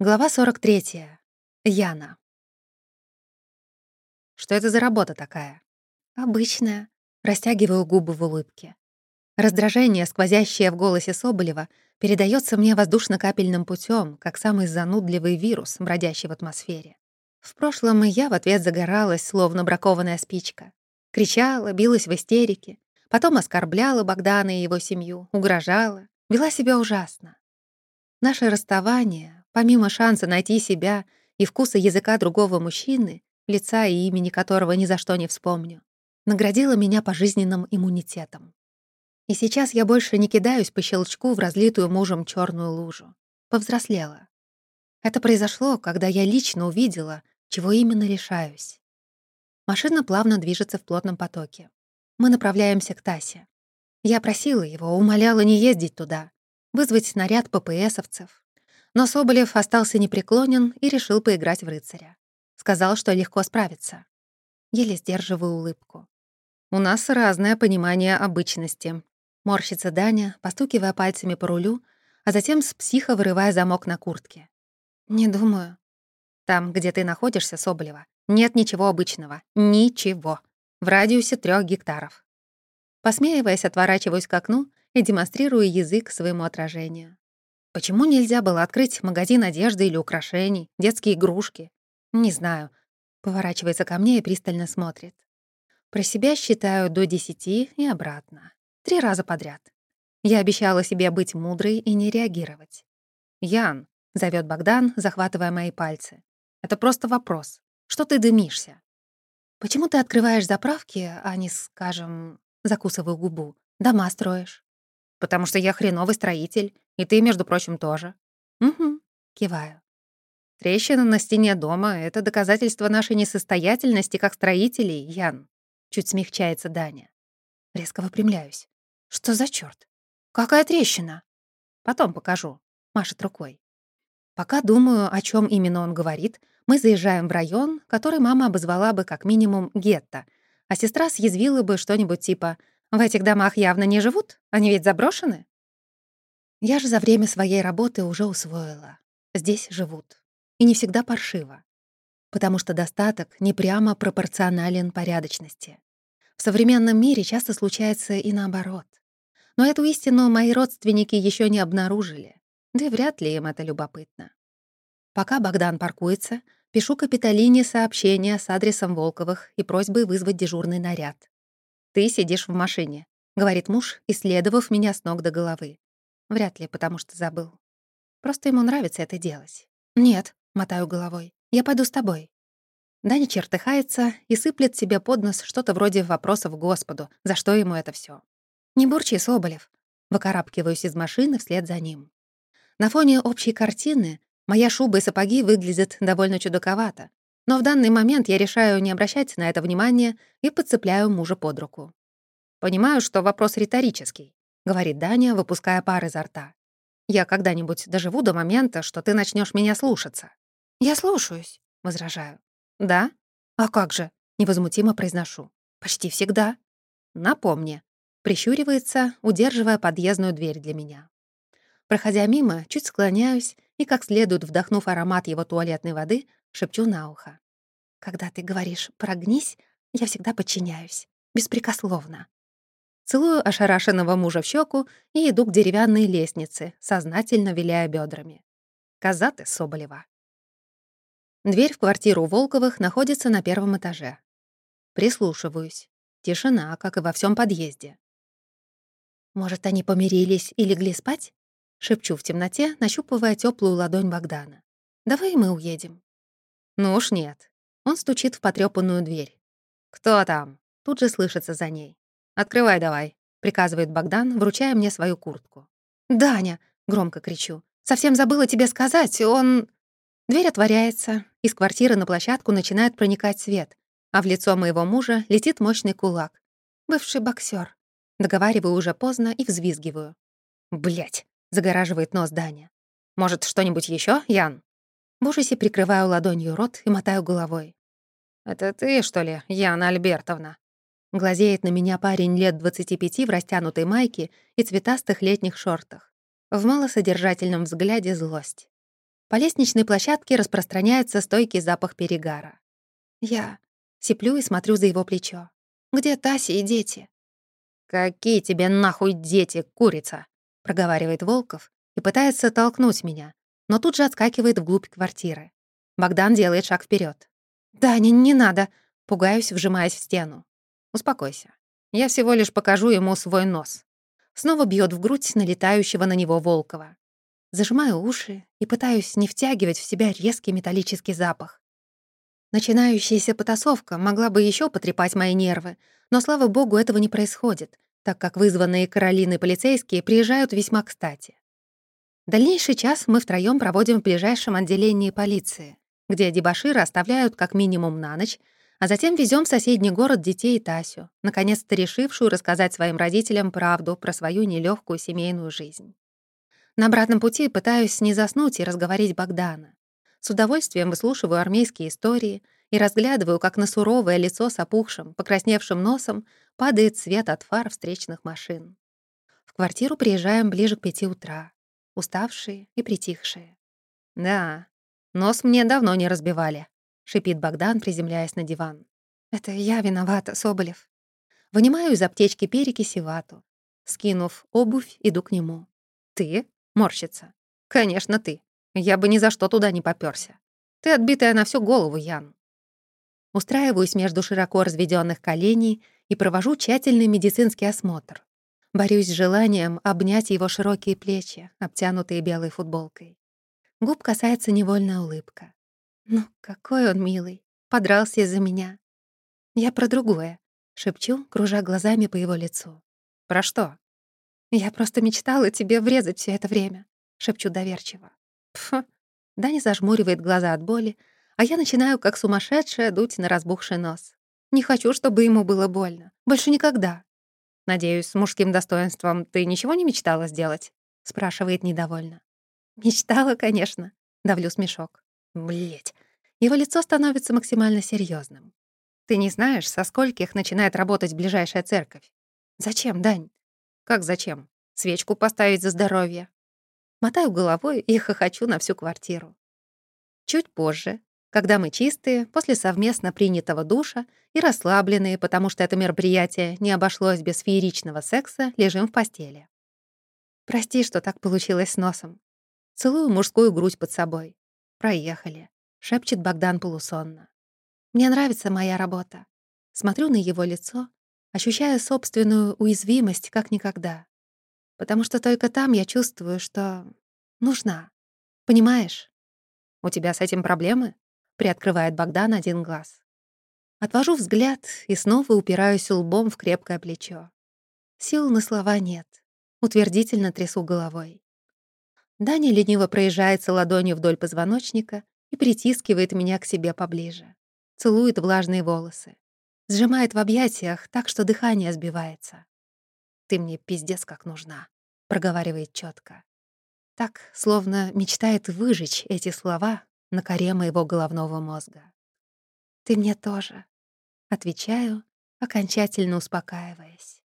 Глава 43. Яна. Что это за работа такая? Обычная. Растягиваю губы в улыбке. Раздражение, сквозящее в голосе Соболева, передается мне воздушно-капельным путем, как самый занудливый вирус, бродящий в атмосфере. В прошлом и я в ответ загоралась, словно бракованная спичка. Кричала, билась в истерике, потом оскорбляла Богдана и его семью, угрожала, вела себя ужасно. Наше расставание, Помимо шанса найти себя и вкуса языка другого мужчины, лица и имени которого ни за что не вспомню, наградила меня пожизненным иммунитетом. И сейчас я больше не кидаюсь по щелчку в разлитую мужем черную лужу. Повзрослела. Это произошло, когда я лично увидела, чего именно решаюсь. Машина плавно движется в плотном потоке. Мы направляемся к Тасе. Я просила его, умоляла не ездить туда, вызвать наряд ППСовцев, но Соболев остался непреклонен и решил поиграть в рыцаря. Сказал, что легко справится. Еле сдерживаю улыбку. «У нас разное понимание обычности», — морщится Даня, постукивая пальцами по рулю, а затем с психа вырывая замок на куртке. «Не думаю». «Там, где ты находишься, Соболева, нет ничего обычного. Ничего. В радиусе трех гектаров». Посмеиваясь, отворачиваюсь к окну и демонстрирую язык своему отражению. Почему нельзя было открыть магазин одежды или украшений, детские игрушки? Не знаю. Поворачивается ко мне и пристально смотрит. Про себя считаю до десяти и обратно. Три раза подряд. Я обещала себе быть мудрой и не реагировать. «Ян», — зовет Богдан, захватывая мои пальцы. «Это просто вопрос. Что ты дымишься?» «Почему ты открываешь заправки, а не, скажем, закусываю губу, дома строишь?» «Потому что я хреновый строитель и ты, между прочим, тоже. Угу, киваю. Трещина на стене дома — это доказательство нашей несостоятельности как строителей, Ян. Чуть смягчается Даня. Резко выпрямляюсь. Что за чёрт? Какая трещина? Потом покажу. Машет рукой. Пока думаю, о чем именно он говорит, мы заезжаем в район, который мама обозвала бы как минимум гетто, а сестра съязвила бы что-нибудь типа «В этих домах явно не живут? Они ведь заброшены?» Я же за время своей работы уже усвоила. Здесь живут. И не всегда паршиво. Потому что достаток не прямо пропорционален порядочности. В современном мире часто случается и наоборот. Но эту истину мои родственники еще не обнаружили. Да и вряд ли им это любопытно. Пока Богдан паркуется, пишу Капитолине сообщение с адресом Волковых и просьбой вызвать дежурный наряд. «Ты сидишь в машине», — говорит муж, исследовав меня с ног до головы. Вряд ли, потому что забыл. Просто ему нравится это делать. «Нет», — мотаю головой, — «я пойду с тобой». Даня чертыхается и сыплет себе под нос что-то вроде вопросов Господу, за что ему это все. «Не бурчи, Соболев». Выкарабкиваюсь из машины вслед за ним. На фоне общей картины моя шуба и сапоги выглядят довольно чудаковато, но в данный момент я решаю не обращать на это внимания и подцепляю мужа под руку. Понимаю, что вопрос риторический, — говорит Даня, выпуская пар изо рта. «Я когда-нибудь доживу до момента, что ты начнешь меня слушаться». «Я слушаюсь», — возражаю. «Да? А как же?» — невозмутимо произношу. «Почти всегда». «Напомни». Прищуривается, удерживая подъездную дверь для меня. Проходя мимо, чуть склоняюсь и, как следует вдохнув аромат его туалетной воды, шепчу на ухо. «Когда ты говоришь «прогнись», я всегда подчиняюсь. Беспрекословно. Целую ошарашенного мужа в щеку и иду к деревянной лестнице, сознательно виляя бедрами. Коза ты, Соболева. Дверь в квартиру Волковых находится на первом этаже. Прислушиваюсь. Тишина, как и во всем подъезде. «Может, они помирились и легли спать?» Шепчу в темноте, нащупывая теплую ладонь Богдана. «Давай мы уедем». «Ну уж нет». Он стучит в потрёпанную дверь. «Кто там?» Тут же слышится за ней. «Открывай давай», — приказывает Богдан, вручая мне свою куртку. «Даня!» — громко кричу. «Совсем забыла тебе сказать, он...» Дверь отворяется, из квартиры на площадку начинает проникать свет, а в лицо моего мужа летит мощный кулак. Бывший боксер. Договариваю уже поздно и взвизгиваю. Блять, загораживает нос Даня. «Может, что-нибудь еще, Ян?» В ужасе прикрываю ладонью рот и мотаю головой. «Это ты, что ли, Яна Альбертовна?» Глазеет на меня парень лет 25 в растянутой майке и цветастых летних шортах. В малосодержательном взгляде злость. По лестничной площадке распространяется стойкий запах перегара. Я сиплю и смотрю за его плечо. «Где Тася и дети?» «Какие тебе нахуй дети, курица?» — проговаривает Волков и пытается толкнуть меня, но тут же отскакивает вглубь квартиры. Богдан делает шаг вперед. «Да, не, не надо!» — пугаюсь, вжимаясь в стену. «Успокойся. Я всего лишь покажу ему свой нос». Снова бьет в грудь налетающего на него Волкова. Зажимаю уши и пытаюсь не втягивать в себя резкий металлический запах. Начинающаяся потасовка могла бы еще потрепать мои нервы, но, слава богу, этого не происходит, так как вызванные Каролины полицейские приезжают весьма кстати. Дальнейший час мы втроём проводим в ближайшем отделении полиции, где дебоширы оставляют как минимум на ночь, а затем везем в соседний город детей и Тасю, наконец-то решившую рассказать своим родителям правду про свою нелегкую семейную жизнь. На обратном пути пытаюсь не заснуть и разговорить Богдана. С удовольствием выслушиваю армейские истории и разглядываю, как на суровое лицо с опухшим, покрасневшим носом падает свет от фар встречных машин. В квартиру приезжаем ближе к пяти утра уставшие и притихшие. «Да, нос мне давно не разбивали», — шипит Богдан, приземляясь на диван. «Это я виновата, Соболев». Вынимаю из аптечки перекись и вату. Скинув обувь, иду к нему. «Ты?» — морщится. «Конечно, ты. Я бы ни за что туда не попёрся. Ты отбитая на всю голову, Ян». Устраиваюсь между широко разведённых коленей и провожу тщательный медицинский осмотр. Борюсь с желанием обнять его широкие плечи, обтянутые белой футболкой. Губ касается невольная улыбка. Ну, какой он милый. Подрался из-за меня. Я про другое. Шепчу, кружа глазами по его лицу. «Про что?» «Я просто мечтала тебе врезать все это время», — шепчу доверчиво. Пф, Даня зажмуривает глаза от боли, а я начинаю, как сумасшедшая, дуть на разбухший нос. Не хочу, чтобы ему было больно. Больше никогда. «Надеюсь, с мужским достоинством ты ничего не мечтала сделать?» — спрашивает недовольно. «Мечтала, конечно», — давлю смешок. Блять, его лицо становится максимально серьезным. «Ты не знаешь, со скольких начинает работать ближайшая церковь?» «Зачем, Дань?» «Как зачем? Свечку поставить за здоровье?» Мотаю головой и хохочу на всю квартиру. Чуть позже, когда мы чистые, после совместно принятого душа и расслабленные, потому что это мероприятие не обошлось без фееричного секса, лежим в постели. Прости, что так получилось с носом. Целую мужскую грудь под собой. Проехали, шепчет Богдан полусонно. Мне нравится моя работа. Смотрю на его лицо, ощущая собственную уязвимость как никогда. Потому что только там я чувствую, что нужна. Понимаешь? У тебя с этим проблемы? Приоткрывает Богдан один глаз. Отвожу взгляд и снова упираюсь лбом в крепкое плечо. Сил на слова нет. Утвердительно трясу головой. Даня лениво проезжается ладонью вдоль позвоночника и притискивает меня к себе поближе. Целует влажные волосы. Сжимает в объятиях так, что дыхание сбивается. «Ты мне пиздец как нужна», — проговаривает четко. Так, словно мечтает выжечь эти слова на коре моего головного мозга. «Ты мне тоже», — отвечаю, окончательно успокаиваясь.